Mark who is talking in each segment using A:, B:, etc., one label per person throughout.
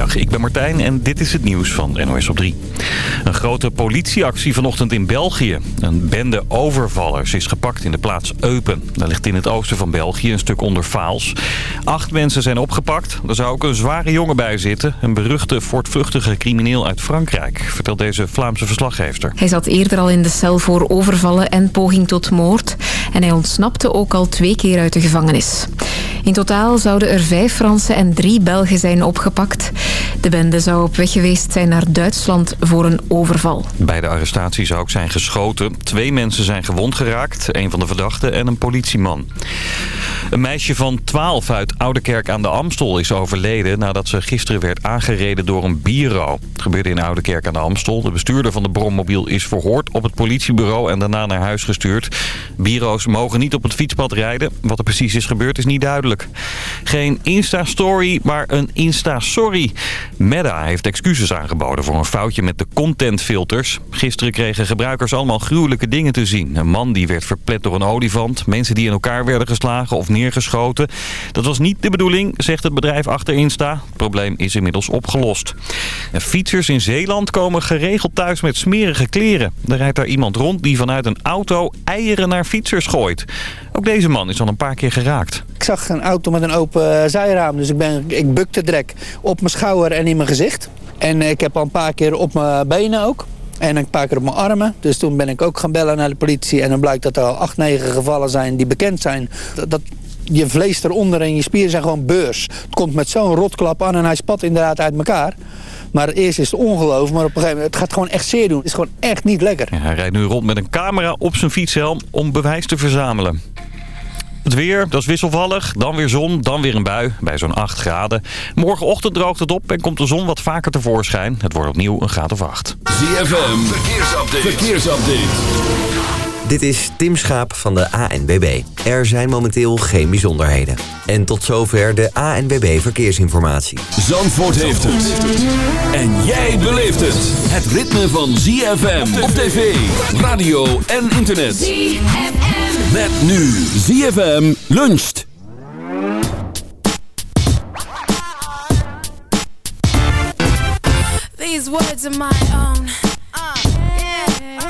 A: Ik ben Martijn en dit is het nieuws van NOS op 3. Een grote politieactie vanochtend in België. Een bende overvallers is gepakt in de plaats Eupen. Dat ligt in het oosten van België, een stuk onder Vaals. Acht mensen zijn opgepakt. Er zou ook een zware jongen bij zitten. Een beruchte voortvluchtige crimineel uit Frankrijk, vertelt deze Vlaamse verslaggever.
B: Hij zat eerder al in de cel voor overvallen en poging tot moord. En hij ontsnapte ook al twee keer uit de gevangenis. In totaal zouden er vijf Fransen en drie Belgen zijn opgepakt. De bende zou op weg geweest zijn naar Duitsland voor een overval.
A: Bij de arrestatie zou ook zijn geschoten. Twee mensen zijn gewond geraakt, een van de verdachten en een politieman. Een meisje van 12 uit Oudekerk aan de Amstel is overleden... nadat ze gisteren werd aangereden door een biro. Het gebeurde in Oudekerk aan de Amstel. De bestuurder van de brommobiel is verhoord op het politiebureau... en daarna naar huis gestuurd. Bureaus mogen niet op het fietspad rijden. Wat er precies is gebeurd is niet duidelijk. Geen Insta-story, maar een Insta-sorry. Meta heeft excuses aangeboden voor een foutje met de contentfilters. Gisteren kregen gebruikers allemaal gruwelijke dingen te zien. Een man die werd verplet door een olifant. Mensen die in elkaar werden geslagen of neergeschoten. Dat was niet de bedoeling, zegt het bedrijf achter Insta. Het probleem is inmiddels opgelost. En fietsers in Zeeland komen geregeld thuis met smerige kleren. Er rijdt daar iemand rond die vanuit een auto eieren naar fietsers gooit. Ook deze man is al een paar keer geraakt.
C: Ik zag een auto met een open zijraam, dus ik, ben, ik bukte direct op mijn schouder en in mijn gezicht. En ik heb al een paar keer op mijn benen ook. En een paar keer op mijn armen. Dus toen ben ik ook gaan bellen naar de politie. En dan blijkt dat er al acht, negen gevallen zijn die bekend zijn. Dat, dat je vlees eronder en je spieren zijn gewoon beurs. Het komt met zo'n rotklap aan en hij spat inderdaad uit elkaar. Maar eerst is het ongeloof, maar op een gegeven moment, het gaat gewoon echt zeer doen. Het is gewoon echt niet lekker.
A: Ja, hij rijdt nu rond met een camera op zijn fietshelm om bewijs te verzamelen. Het weer, dat is wisselvallig. Dan weer zon, dan weer een bui bij zo'n 8 graden. Morgenochtend droogt het op en komt de zon wat vaker tevoorschijn. Het wordt opnieuw een graad of 8.
D: ZFM, verkeersupdate. verkeersupdate.
E: Dit is Tim Schaap van de ANWB. Er zijn momenteel geen bijzonderheden. En tot zover de ANWB Verkeersinformatie.
D: Zandvoort heeft het. En jij beleeft het. Het ritme van ZFM op tv, radio en internet. ZFM. Met nu ZFM luncht.
F: These words are my own. Uh, yeah.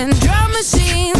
F: And drum machines.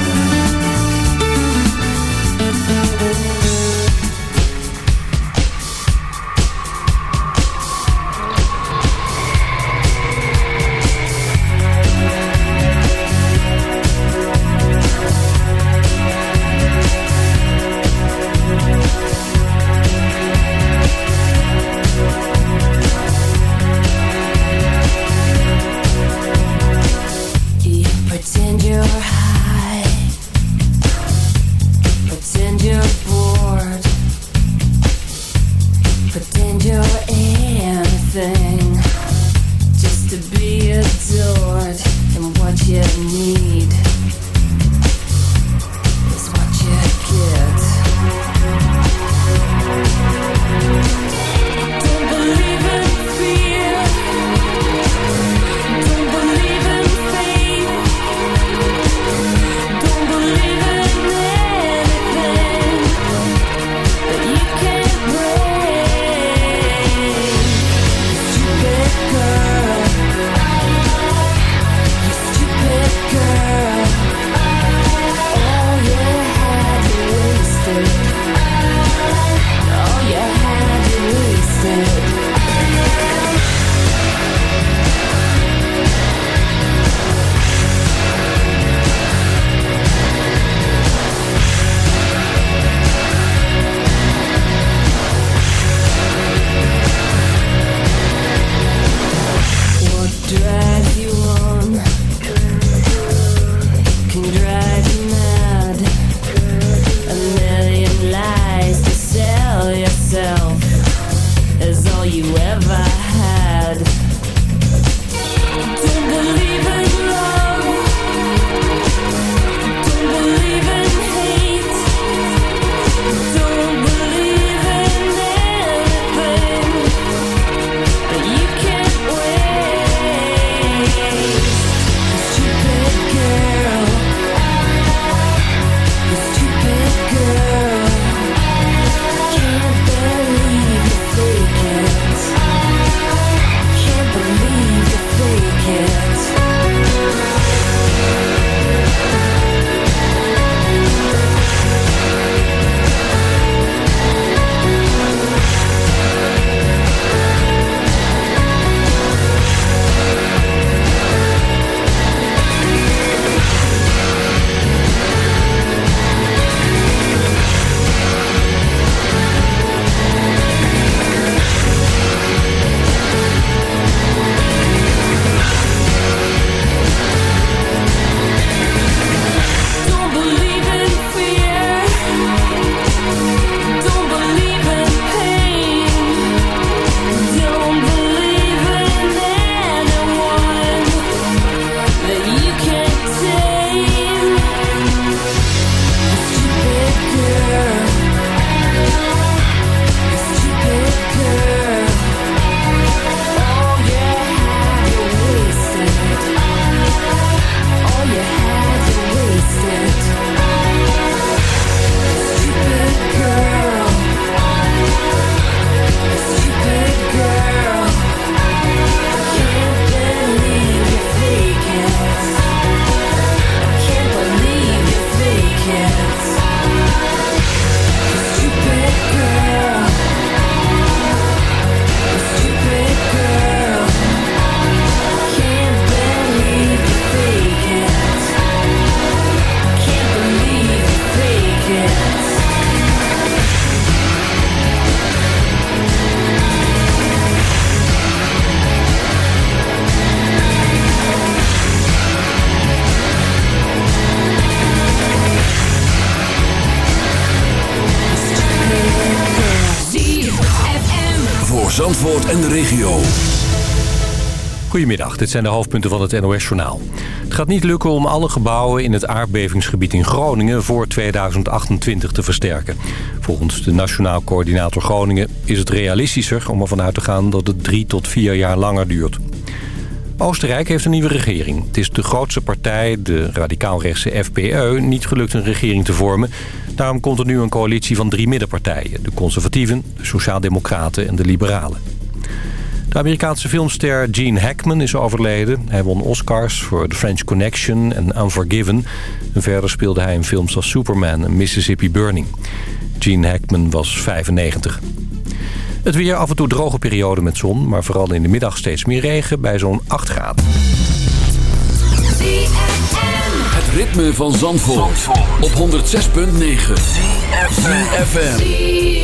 D: En de regio.
G: Goedemiddag, dit zijn de hoofdpunten van het NOS-journaal. Het gaat niet lukken om alle gebouwen in het aardbevingsgebied in Groningen voor 2028 te versterken. Volgens de Nationaal Coördinator Groningen is het realistischer om ervan uit te gaan dat het drie tot vier jaar langer duurt. Oostenrijk heeft een nieuwe regering. Het is de grootste partij, de radicaal-rechtse FPE, niet gelukt een regering te vormen. Daarom komt er nu een coalitie van drie middenpartijen. De conservatieven, de sociaaldemocraten en de liberalen. De Amerikaanse filmster Gene Hackman is overleden. Hij won Oscars voor The French Connection en Unforgiven. En verder speelde hij in films als Superman en Mississippi Burning. Gene Hackman was 95. Het weer af en toe droge periode met zon, maar vooral in de middag steeds meer regen bij zo'n 8 graden.
D: Het ritme van Zandvoort, op 106.9. FM.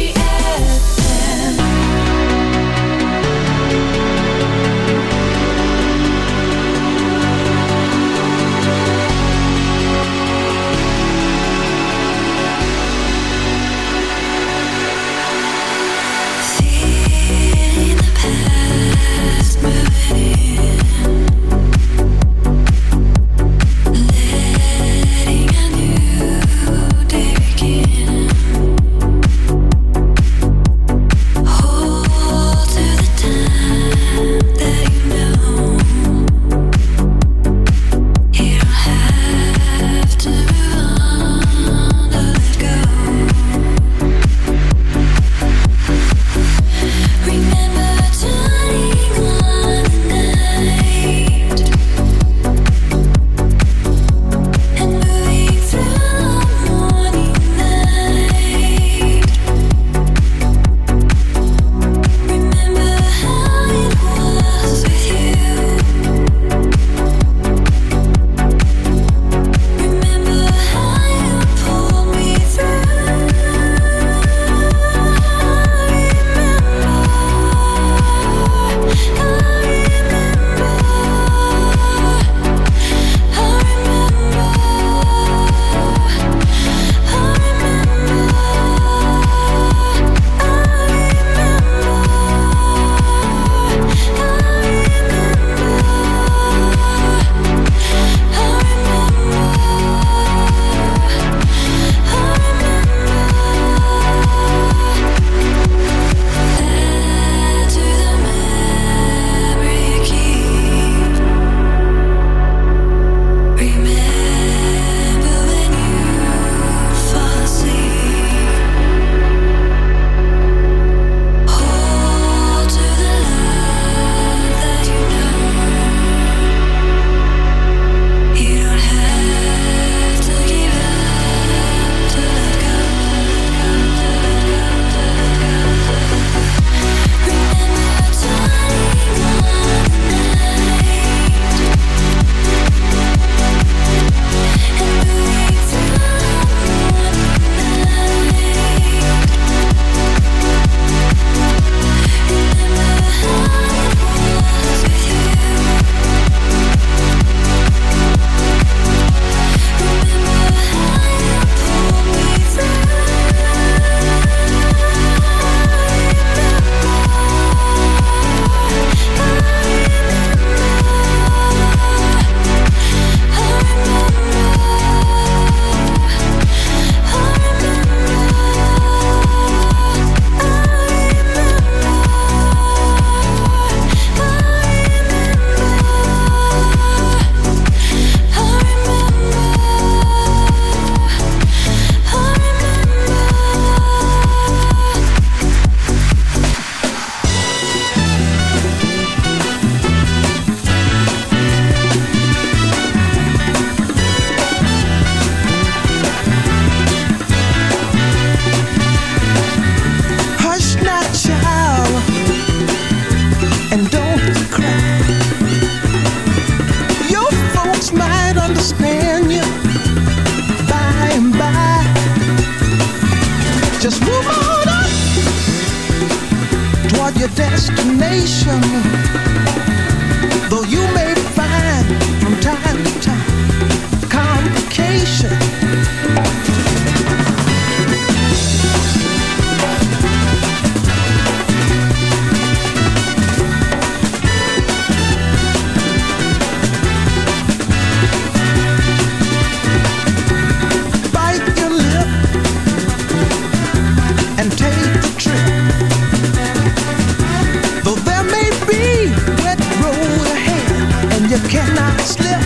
H: you cannot slip.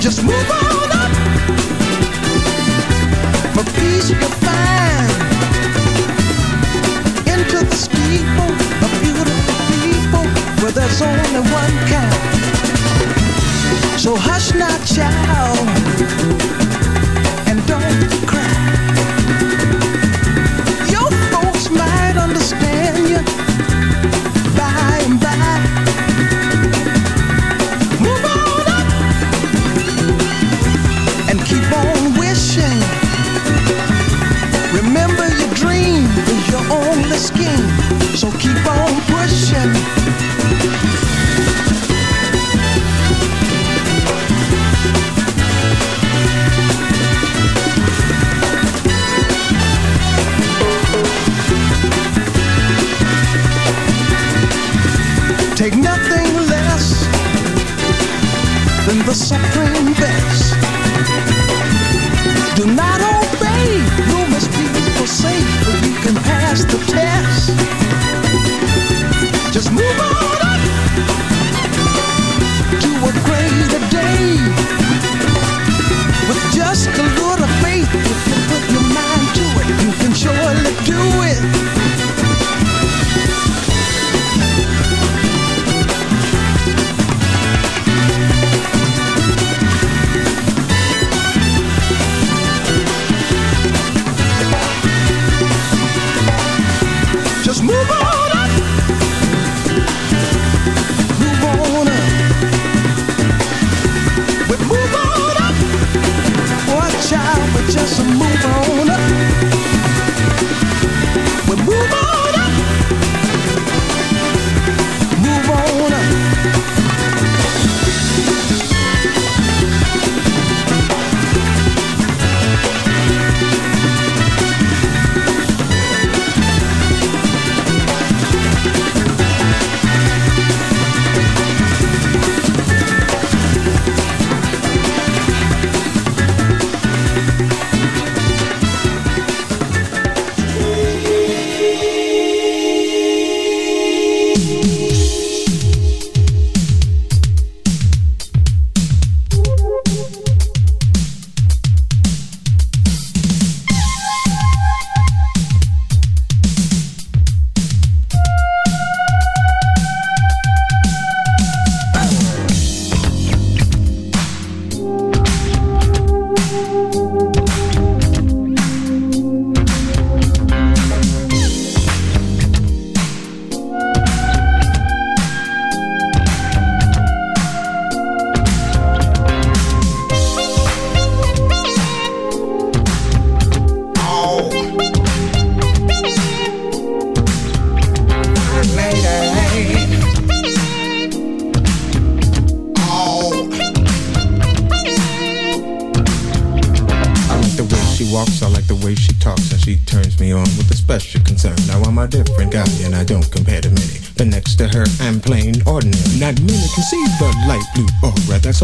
H: Just move on up. Peace you find into the beautiful people where there's only one kind. So hush now, child. Scheme, so keep on pushing. Take nothing less than the supreme best. Greater day. With just a little just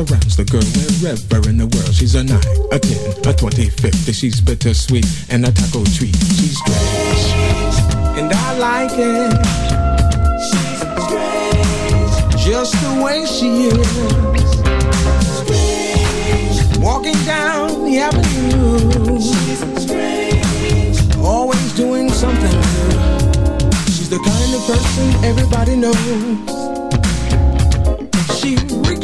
I: surrounds the girl wherever in the world. She's a nine, a ten, a twenty, fifty. She's bittersweet and a taco treat. She's strange, and I like it. She's strange, just the way she is. Strange. Walking down the avenue. She's strange. Always doing something new. She's the kind of person everybody knows.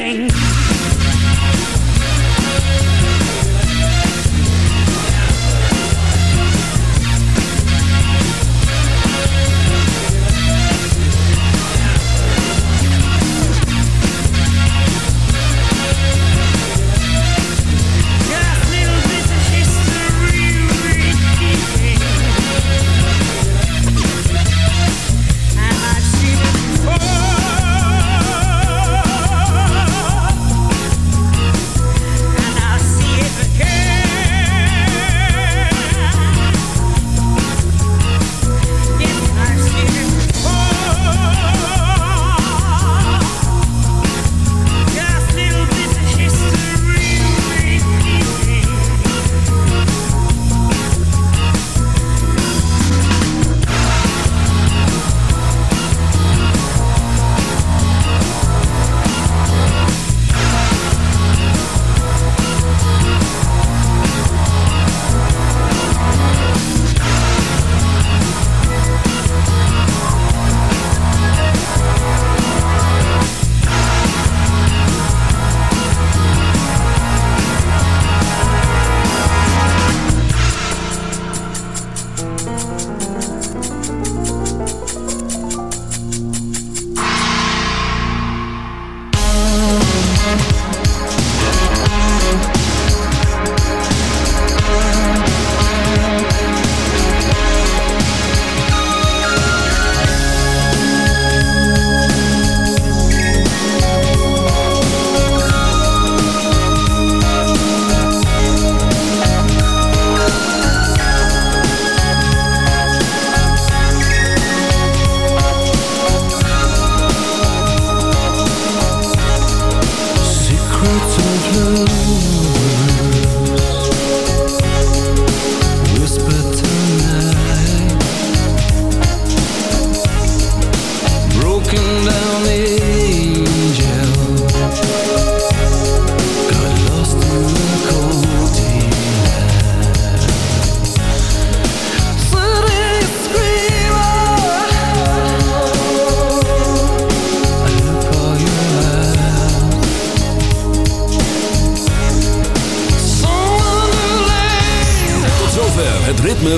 J: amazing.